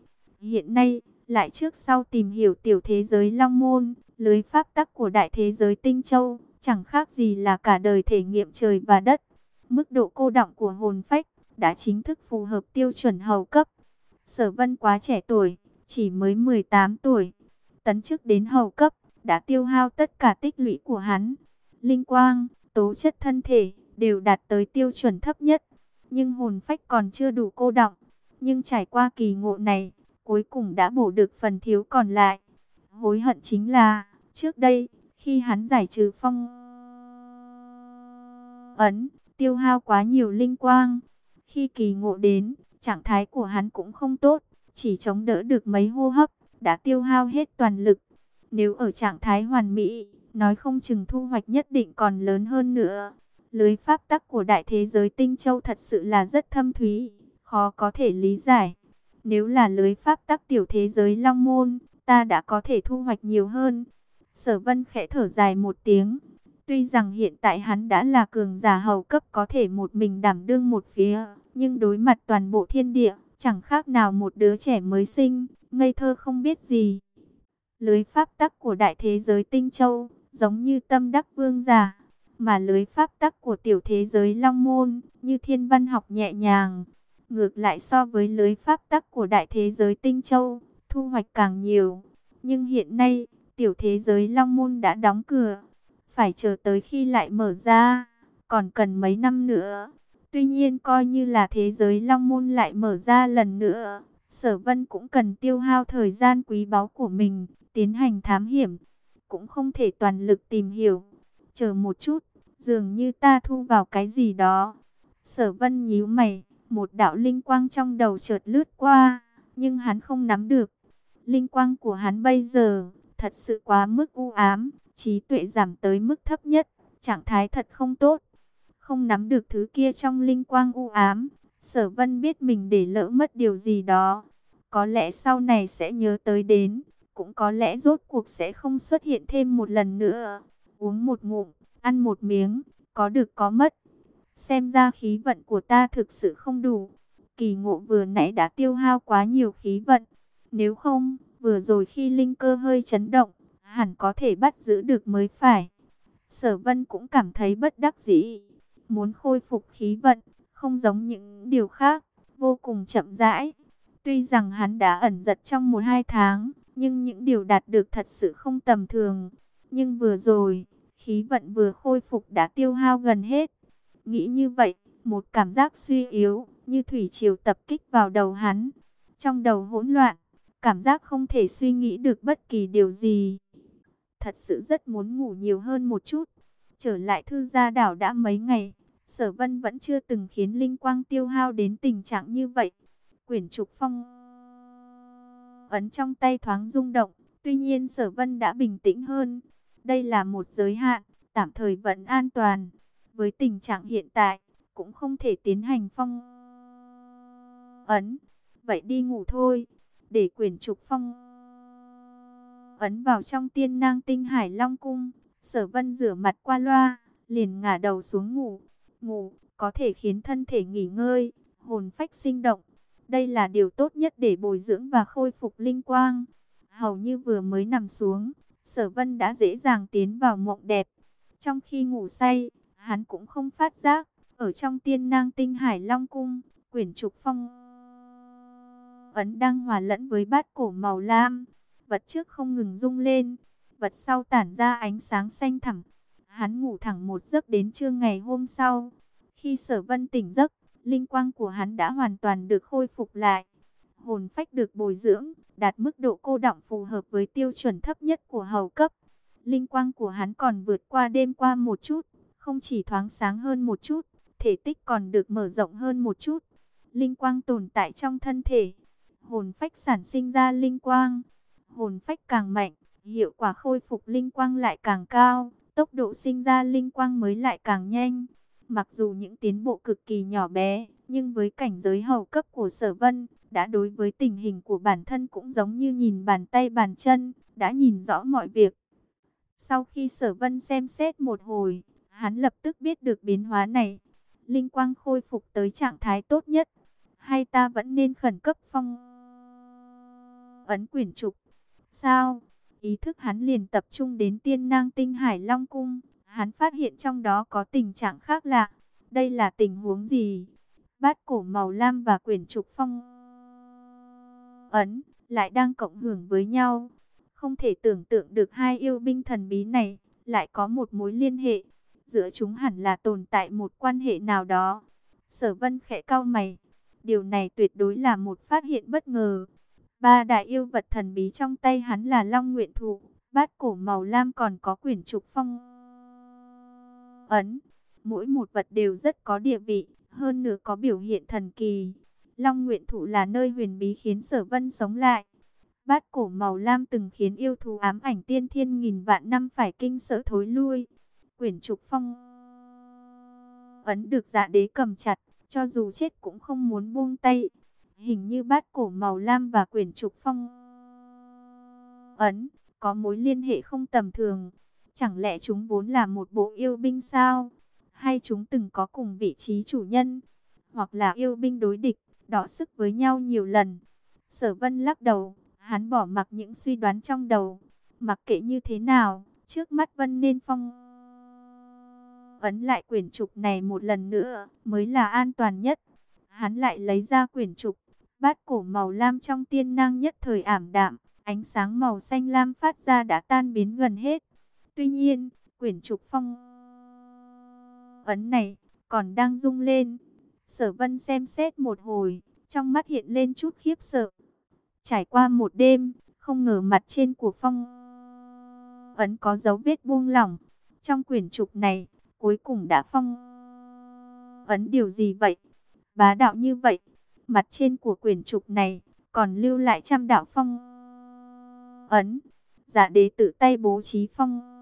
Hiện nay, lại trước sau tìm hiểu tiểu thế giới Long Môn, lưới pháp tắc của đại thế giới Tinh Châu, chẳng khác gì là cả đời thể nghiệm trời và đất. Mức độ cô động của hồn phách đã chính thức phù hợp tiêu chuẩn hầu cấp. Sở Vân quá trẻ tuổi, chỉ mới 18 tuổi. Tấn chức đến hầu cấp, đã tiêu hao tất cả tích lũy của hắn. Linh quang, tố chất thân thể, đều đạt tới tiêu chuẩn thấp nhất. Nhưng hồn phách còn chưa đủ cô động. Nhưng trải qua kỳ ngộ này, cuối cùng đã bổ được phần thiếu còn lại. Hối hận chính là, trước đây, khi hắn giải trừ phong ấn, tiêu hao quá nhiều linh quang. Khi kỳ ngộ đến, trạng thái của hắn cũng không tốt, chỉ chống đỡ được mấy hô hấp, đã tiêu hao hết toàn lực. Nếu ở trạng thái hoàn mỹ, nói không chừng thu hoạch nhất định còn lớn hơn nữa. Lưới pháp tắc của đại thế giới Tinh Châu thật sự là rất thâm thúy, khó có thể lý giải. Nếu là lưới pháp tắc tiểu thế giới Long Môn, ta đã có thể thu hoạch nhiều hơn. Sở vân khẽ thở dài một tiếng. Tuy rằng hiện tại hắn đã là cường giả hầu cấp có thể một mình đảm đương một phía, nhưng đối mặt toàn bộ thiên địa, chẳng khác nào một đứa trẻ mới sinh, ngây thơ không biết gì. Lưới pháp tắc của đại thế giới Tinh Châu, giống như tâm đắc vương giả, mà lưới pháp tắc của tiểu thế giới Long Môn, như thiên văn học nhẹ nhàng. Ngược lại so với lưới pháp tắc của đại thế giới Tinh Châu, thu hoạch càng nhiều. Nhưng hiện nay, tiểu thế giới Long Môn đã đóng cửa. Phải chờ tới khi lại mở ra, còn cần mấy năm nữa. Tuy nhiên coi như là thế giới Long Môn lại mở ra lần nữa, Sở Vân cũng cần tiêu hao thời gian quý báu của mình, tiến hành thám hiểm, cũng không thể toàn lực tìm hiểu. Chờ một chút, dường như ta thu vào cái gì đó. Sở Vân nhíu mày, một đạo linh quang trong đầu chợt lướt qua, nhưng hắn không nắm được. Linh quang của hắn bây giờ thật sự quá mức u ám, trí tuệ giảm tới mức thấp nhất, trạng thái thật không tốt. Không nắm được thứ kia trong linh quang u ám, Sở Vân biết mình để lỡ mất điều gì đó. Có lẽ sau này sẽ nhớ tới đến, cũng có lẽ rốt cuộc sẽ không xuất hiện thêm một lần nữa. Uống một ngụm, ăn một miếng, có được có mất. Xem ra khí vận của ta thực sự không đủ. Kỳ ngộ vừa nãy đã tiêu hao quá nhiều khí vận. Nếu không, vừa rồi khi linh cơ hơi chấn động, hẳn có thể bắt giữ được mới phải. Sở vân cũng cảm thấy bất đắc dĩ. Muốn khôi phục khí vận, không giống những điều khác, vô cùng chậm rãi. Tuy rằng hắn đã ẩn giật trong một hai tháng, nhưng những điều đạt được thật sự không tầm thường. Nhưng vừa rồi, khí vận vừa khôi phục đã tiêu hao gần hết. Nghĩ như vậy, một cảm giác suy yếu, như thủy triều tập kích vào đầu hắn. Trong đầu hỗn loạn, cảm giác không thể suy nghĩ được bất kỳ điều gì. Thật sự rất muốn ngủ nhiều hơn một chút. Trở lại thư gia đảo đã mấy ngày, sở vân vẫn chưa từng khiến linh quang tiêu hao đến tình trạng như vậy. Quyển trục phong ấn trong tay thoáng rung động, tuy nhiên sở vân đã bình tĩnh hơn. Đây là một giới hạn, tạm thời vẫn an toàn. Với tình trạng hiện tại, cũng không thể tiến hành phong ấn. Vậy đi ngủ thôi, để quyển trục phong ấn vào trong tiên nang tinh hải long cung. Sở vân rửa mặt qua loa, liền ngả đầu xuống ngủ. Ngủ, có thể khiến thân thể nghỉ ngơi, hồn phách sinh động. Đây là điều tốt nhất để bồi dưỡng và khôi phục linh quang. Hầu như vừa mới nằm xuống, sở vân đã dễ dàng tiến vào mộng đẹp. Trong khi ngủ say, hắn cũng không phát giác, ở trong tiên nang tinh hải long cung, quyển trục phong ấn đang hòa lẫn với bát cổ màu lam. Vật trước không ngừng rung lên, vật sau tản ra ánh sáng xanh thẳm. Hắn ngủ thẳng một giấc đến trưa ngày hôm sau. Khi sở vân tỉnh giấc, linh quang của hắn đã hoàn toàn được khôi phục lại. Hồn phách được bồi dưỡng, đạt mức độ cô động phù hợp với tiêu chuẩn thấp nhất của hầu cấp. Linh quang của hắn còn vượt qua đêm qua một chút, không chỉ thoáng sáng hơn một chút, thể tích còn được mở rộng hơn một chút. Linh quang tồn tại trong thân thể, hồn phách sản sinh ra linh quang. Hồn phách càng mạnh, hiệu quả khôi phục linh quang lại càng cao, tốc độ sinh ra linh quang mới lại càng nhanh. Mặc dù những tiến bộ cực kỳ nhỏ bé, nhưng với cảnh giới hầu cấp của sở vân, đã đối với tình hình của bản thân cũng giống như nhìn bàn tay bàn chân, đã nhìn rõ mọi việc. Sau khi sở vân xem xét một hồi, hắn lập tức biết được biến hóa này. Linh quang khôi phục tới trạng thái tốt nhất. Hay ta vẫn nên khẩn cấp phong ấn quyển trục? Sao? Ý thức hắn liền tập trung đến tiên nang tinh hải long cung. Hắn phát hiện trong đó có tình trạng khác lạ. Đây là tình huống gì? Bát cổ màu lam và quyển trục phong ấn lại đang cộng hưởng với nhau. Không thể tưởng tượng được hai yêu binh thần bí này lại có một mối liên hệ. Giữa chúng hẳn là tồn tại một quan hệ nào đó. Sở vân khẽ cau mày. Điều này tuyệt đối là một phát hiện bất ngờ. Ba đại yêu vật thần bí trong tay hắn là Long Nguyện Thụ, bát cổ màu lam còn có quyển trục phong ấn. Mỗi một vật đều rất có địa vị, hơn nữa có biểu hiện thần kỳ. Long Nguyện Thụ là nơi huyền bí khiến sở vân sống lại. Bát cổ màu lam từng khiến yêu thú ám ảnh tiên thiên nghìn vạn năm phải kinh sợ thối lui. Quyển trục phong ấn được dạ đế cầm chặt, cho dù chết cũng không muốn buông tay. Hình như bát cổ màu lam và quyển trục phong ấn có mối liên hệ không tầm thường. Chẳng lẽ chúng vốn là một bộ yêu binh sao? Hay chúng từng có cùng vị trí chủ nhân? Hoặc là yêu binh đối địch, đọ sức với nhau nhiều lần? Sở vân lắc đầu, hắn bỏ mặc những suy đoán trong đầu. Mặc kệ như thế nào, trước mắt vân nên phong ấn lại quyển trục này một lần nữa mới là an toàn nhất. Hắn lại lấy ra quyển trục, bát cổ màu lam trong tiên năng nhất thời ảm đạm, ánh sáng màu xanh lam phát ra đã tan biến gần hết. Tuy nhiên, quyển trục phong ấn này còn đang rung lên. Sở vân xem xét một hồi, trong mắt hiện lên chút khiếp sợ. Trải qua một đêm, không ngờ mặt trên của phong ấn có dấu vết buông lỏng. Trong quyển trục này, cuối cùng đã phong ấn điều gì vậy? Bá đạo như vậy, mặt trên của quyển trục này còn lưu lại trăm đạo phong ấn. Giả đế tự tay bố trí phong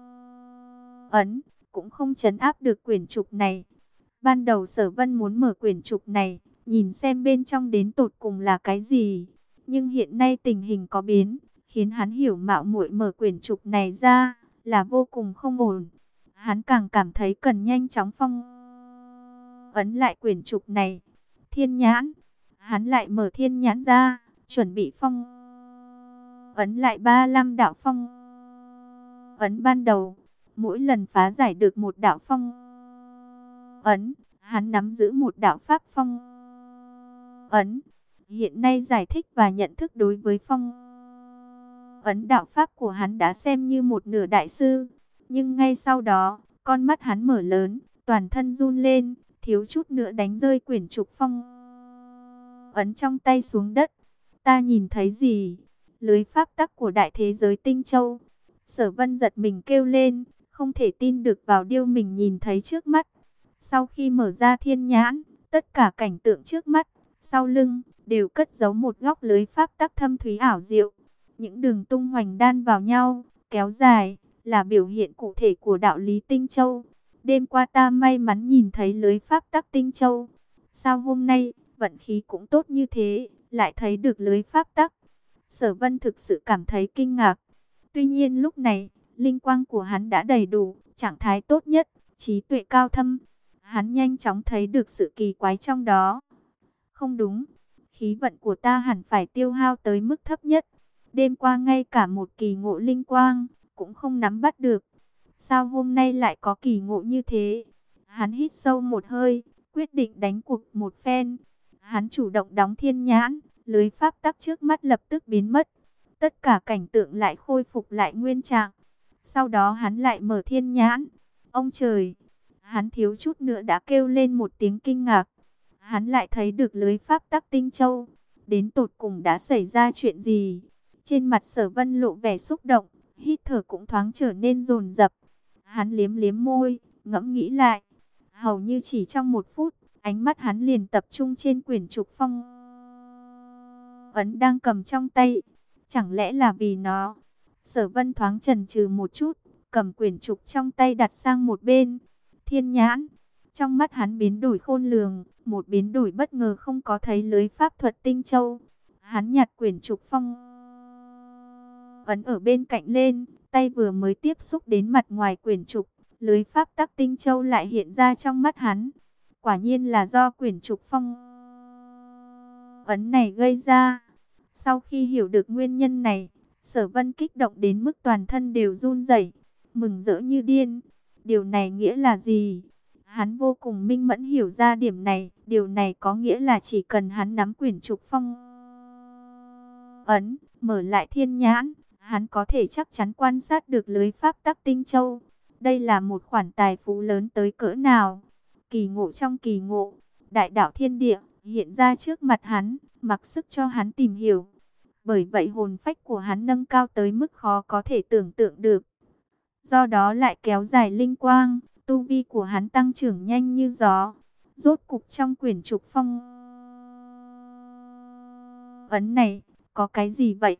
ấn, cũng không chấn áp được quyển trục này. Ban đầu sở vân muốn mở quyển trục này, nhìn xem bên trong đến tột cùng là cái gì. Nhưng hiện nay tình hình có biến, khiến hắn hiểu mạo muội mở quyển trục này ra, là vô cùng không ổn. Hắn càng cảm thấy cần nhanh chóng phong ấn lại quyển trục này. Thiên nhãn, hắn lại mở thiên nhãn ra, chuẩn bị phong ấn lại ba năm đạo phong ấn ban đầu. Mỗi lần phá giải được một đạo phong ấn, hắn nắm giữ một đạo pháp phong ấn. Hiện nay giải thích và nhận thức đối với phong ấn đạo pháp của hắn đã xem như một nửa đại sư. Nhưng ngay sau đó, con mắt hắn mở lớn, toàn thân run lên, thiếu chút nữa đánh rơi quyển trục phong ấn trong tay xuống đất. Ta nhìn thấy gì? Lưới pháp tắc của đại thế giới Tinh Châu. Sở vân giật mình kêu lên, không thể tin được vào điều mình nhìn thấy trước mắt. Sau khi mở ra thiên nhãn, tất cả cảnh tượng trước mắt, sau lưng, đều cất giấu một góc lưới pháp tắc thâm thúy ảo diệu. Những đường tung hoành đan vào nhau, kéo dài, là biểu hiện cụ thể của đạo lý Tinh Châu. Đêm qua ta may mắn nhìn thấy lưới pháp tắc Tinh Châu. Sao hôm nay, vận khí cũng tốt như thế, lại thấy được lưới pháp tắc. Sở vân thực sự cảm thấy kinh ngạc. Tuy nhiên lúc này, linh quang của hắn đã đầy đủ, trạng thái tốt nhất, trí tuệ cao thâm. Hắn nhanh chóng thấy được sự kỳ quái trong đó. Không đúng, khí vận của ta hẳn phải tiêu hao tới mức thấp nhất. Đêm qua ngay cả một kỳ ngộ linh quang, cũng không nắm bắt được. Sao hôm nay lại có kỳ ngộ như thế? Hắn hít sâu một hơi, quyết định đánh cuộc một phen. Hắn chủ động đóng thiên nhãn, lưới pháp tắc trước mắt lập tức biến mất. Tất cả cảnh tượng lại khôi phục lại nguyên trạng. Sau đó hắn lại mở thiên nhãn. Ông trời! Hắn thiếu chút nữa đã kêu lên một tiếng kinh ngạc. Hắn lại thấy được lưới pháp tắc tinh châu. Đến tột cùng đã xảy ra chuyện gì? Trên mặt sở vân lộ vẻ xúc động, hít thở cũng thoáng trở nên rồn rập. Hắn liếm liếm môi, ngẫm nghĩ lại. Hầu như chỉ trong một phút, ánh mắt hắn liền tập trung trên quyển trục phong. Ấn đang cầm trong tay. Chẳng lẽ là vì nó? Sở vân thoáng trần trừ một chút, cầm quyển trục trong tay đặt sang một bên. Thiên nhãn. Trong mắt hắn biến đổi khôn lường, một biến đổi bất ngờ không có thấy lưới pháp thuật tinh châu. Hắn nhặt quyển trục phong ấn ở bên cạnh lên, tay vừa mới tiếp xúc đến mặt ngoài quyển trục, lưới pháp tắc tinh châu lại hiện ra trong mắt hắn. Quả nhiên là do quyển trục phong ấn này gây ra. Sau khi hiểu được nguyên nhân này, sở vân kích động đến mức toàn thân đều run rẩy, mừng rỡ như điên. Điều này nghĩa là gì? Hắn vô cùng minh mẫn hiểu ra điểm này, điều này có nghĩa là chỉ cần hắn nắm quyển trục phong ấn, mở lại thiên nhãn, hắn có thể chắc chắn quan sát được lưới pháp tắc tinh châu. Đây là một khoản tài phú lớn tới cỡ nào? Kỳ ngộ trong kỳ ngộ, đại đạo thiên địa hiện ra trước mặt hắn, mặc sức cho hắn tìm hiểu. Bởi vậy hồn phách của hắn nâng cao tới mức khó có thể tưởng tượng được. Do đó lại kéo dài linh quang, tu vi của hắn tăng trưởng nhanh như gió. Rốt cục trong quyển trục phong ấn này, có cái gì vậy?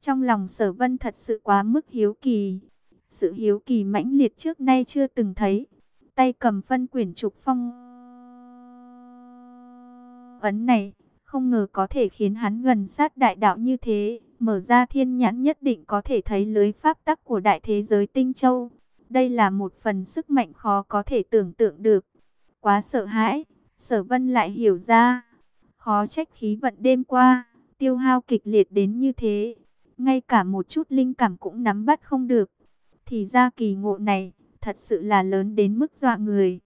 Trong lòng sở vân thật sự quá mức hiếu kỳ. Sự hiếu kỳ mãnh liệt trước nay chưa từng thấy. Tay cầm phân quyển trục phong. Ấn này, không ngờ có thể khiến hắn gần sát đại đạo như thế. Mở ra thiên nhãn nhất định có thể thấy lưới pháp tắc của đại thế giới tinh châu. Đây là một phần sức mạnh khó có thể tưởng tượng được. Quá sợ hãi, sở vân lại hiểu ra. Khó trách khí vận đêm qua, tiêu hao kịch liệt đến như thế ngay cả một chút linh cảm cũng nắm bắt không được. Thì ra kỳ ngộ này, thật sự là lớn đến mức dọa người.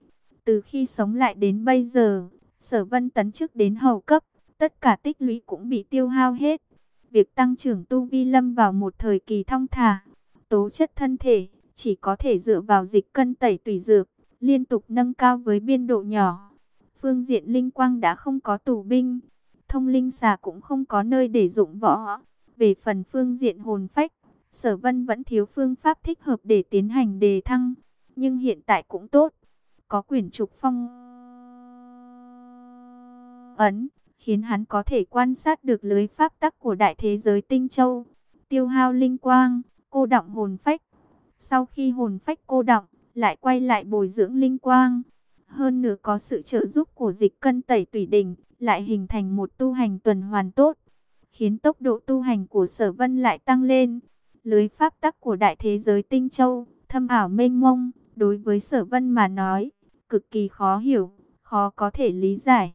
Từ khi sống lại đến bây giờ, sở vân tấn chức đến hầu cấp, tất cả tích lũy cũng bị tiêu hao hết. việc tăng trưởng tu vi lâm vào một thời kỳ thong thả. Tố chất thân thể chỉ có thể dựa vào dịch cân tẩy tùy dược, liên tục nâng cao với biên độ nhỏ. Phương diện linh quang đã không có tù binh, thông linh xà cũng không có nơi để dụng võ. Về phần phương diện hồn phách, sở vân vẫn thiếu phương pháp thích hợp để tiến hành đề thăng, nhưng hiện tại cũng tốt. Có quyển trục phong ấn, khiến hắn có thể quan sát được lưới pháp tắc của đại thế giới tinh châu. Tiêu hao linh quang, cô động hồn phách. Sau khi hồn phách cô động, lại quay lại bồi dưỡng linh quang. Hơn nữa có sự trợ giúp của dịch cân tẩy tủy đỉnh, lại hình thành một tu hành tuần hoàn tốt, khiến tốc độ tu hành của sở vân lại tăng lên. Lưới pháp tắc của đại thế giới tinh châu, thâm ảo mênh mông, đối với sở vân mà nói, cực kỳ khó hiểu, khó có thể lý giải.